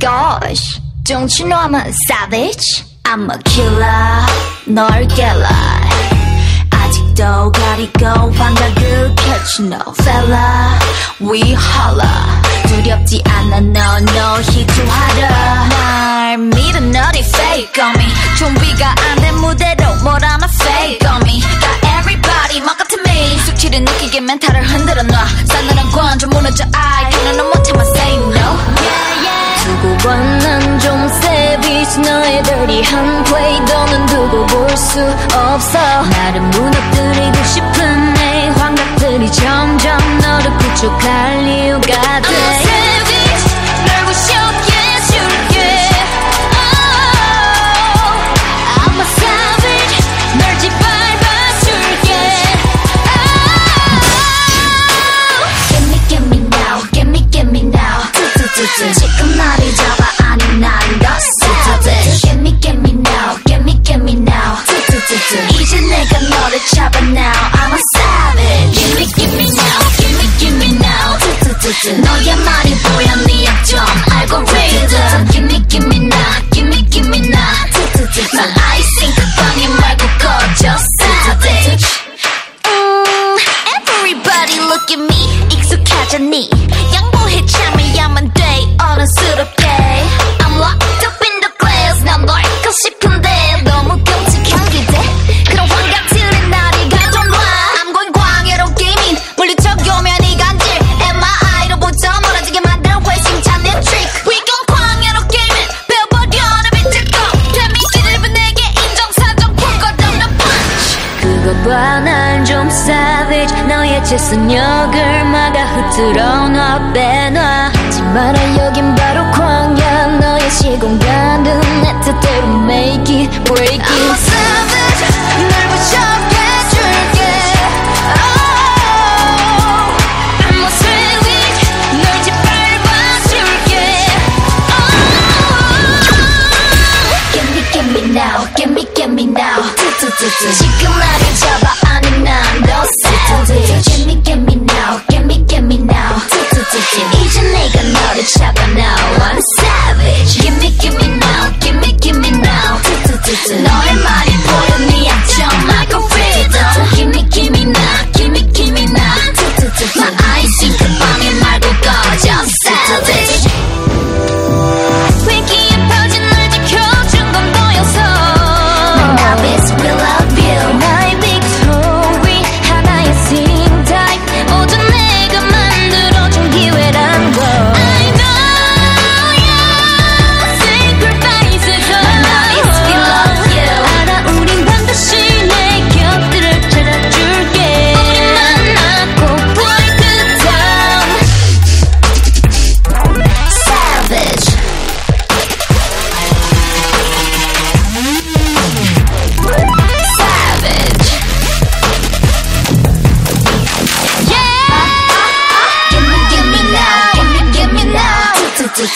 gosh Don't you know I'm a savage? I'm a killer 널 깰라 아직도 가리고 환각을 펼치 no fella We holla 두렵지 않아 no no 희투하라 날 믿어 너리 fake on me 준비가 안 된 무대로 뭘 하나 fake on me 다 everybody 막 같은 me 숙취를 느끼게 멘탈을 흔들어 놔 싸늘한 관좀 무너져 I couldn't 못해만 say no 두고 봐난좀 savage 너의 dirty한 play 너는 두고 볼 수 없어. 나를 무너뜨리고 싶은 내 환각들이 점점 너를 구축할 이유가 돼 아이싱 그 방에 말고 꺼져 savage 음, Everybody look at me 익숙하잖니 봐 난 좀 savage 너의 재선역을 막아 흐트러 놔 빼놔. 하지 마라 여긴 바로 광야. 너의 시공간은 내 뜻대로 make it break it 지금 나를 잡아 아니 난더 savage. Get me, get me now, get me, get me now. 이제 내가 너를 잡아 now.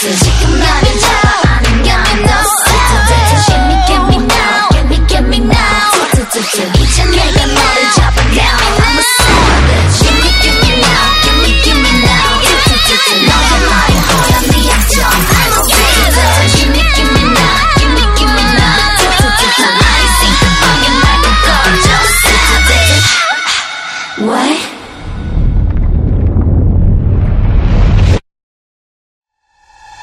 같은 시큼 나는 자